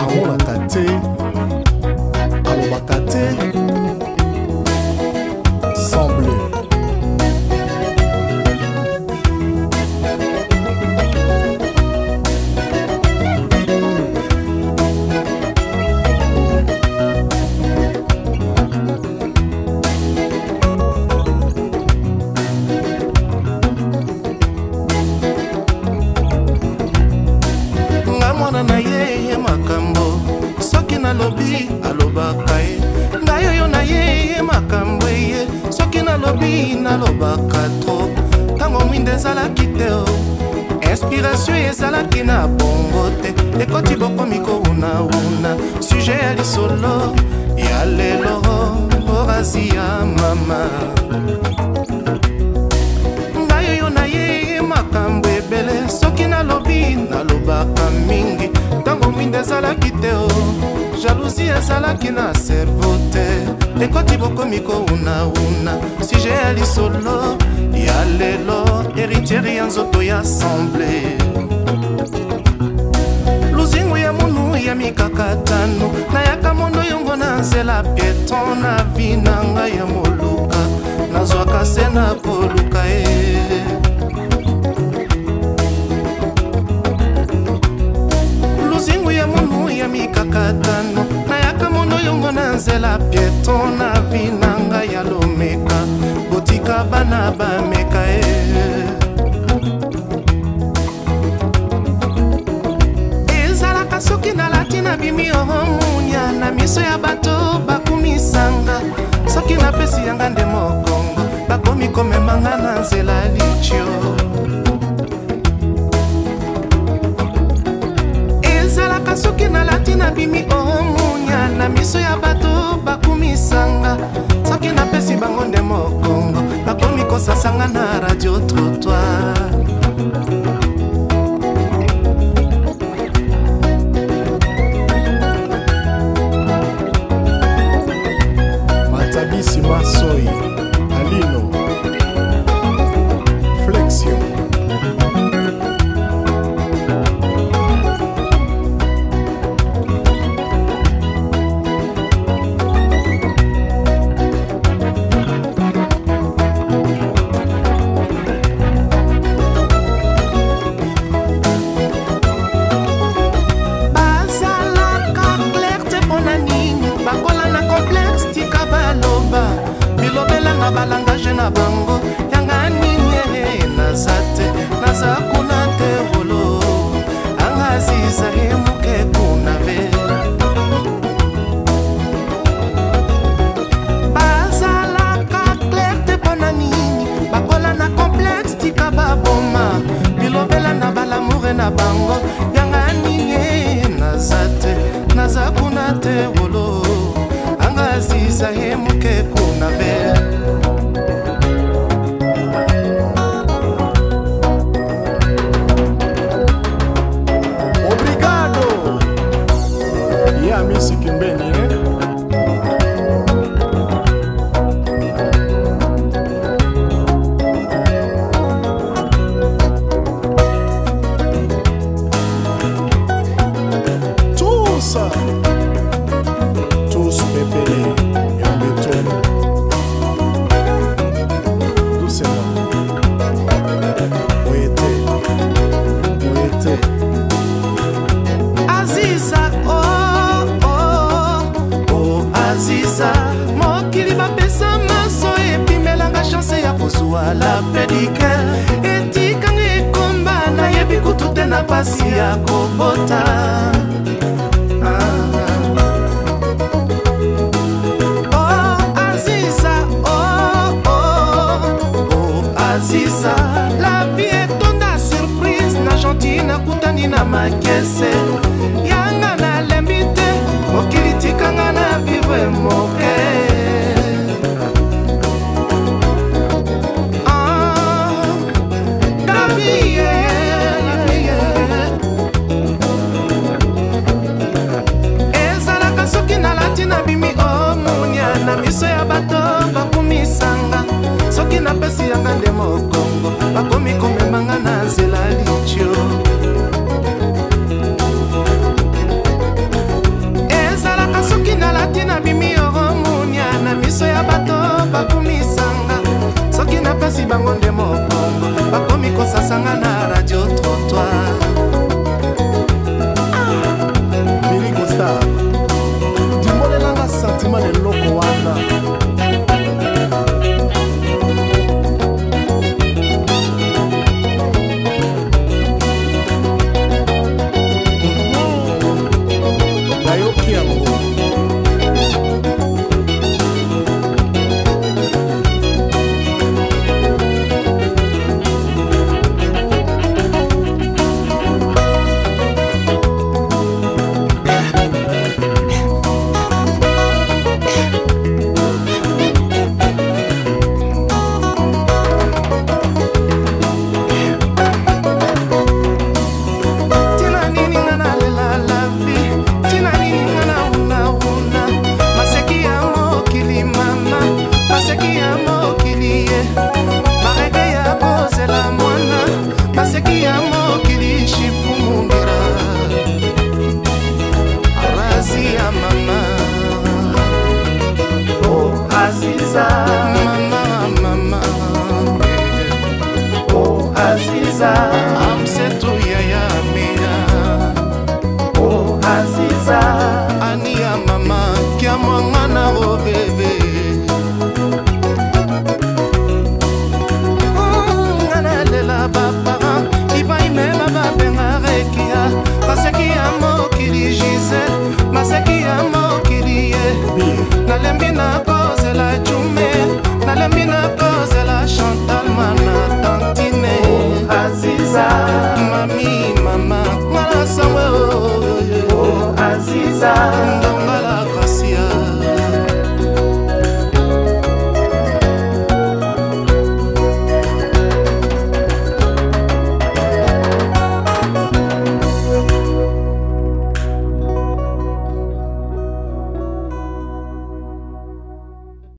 amonaka te soki nalobaka tro ntango mwindo ezalaki te o inspiration ezalaki na bongo te ekoti bokomi kowunawuna suje ya lisolo ya lelo orasi ya mama ngai oyo nayei makambo ebele soki nalobi nalobaka mingi ntango mwindo ezalaki te o jalousi ezalaki na servo te ekoti bokomi kowunauna sige ya lisolo ya lelo eritiere ya nzoto ya asemble luzingu ya munu ya mikakatano nayaka mondo yongo na nzela pieton na vi na ngai ya moluka nazwaka se na koluka e eh. bazela pietro na vina ngai ya lomeka botika bana bameka e eh. ezalaka soki nalati na bimi ohomunya na miso ya bato bakumisanga soki napesi yanga nde mokongo bakomi komemanga na nzela litio ezalaka soki nalati na bimi ohomunya na miso ya bato bakumisanga soki napesi bango nde mokongo bakomi kosasanga na radio trotoire na bango yanga nini naza te naza kuna te wolo anga ziza ye moke kuna ve bazalaka clair te mpo na nini bakola na complexe tika baboma bilobela na balamoure na bango yanga nini naza te naza kuna te wolo anga ziza ye moke kuna ve mawa la pedike etikanga ekomba nayebi kutu te na pasi ya kobota ah, ah. Oh, oh, oh. aziza la vie etonda surprise na gentil nakutani na makese pensar.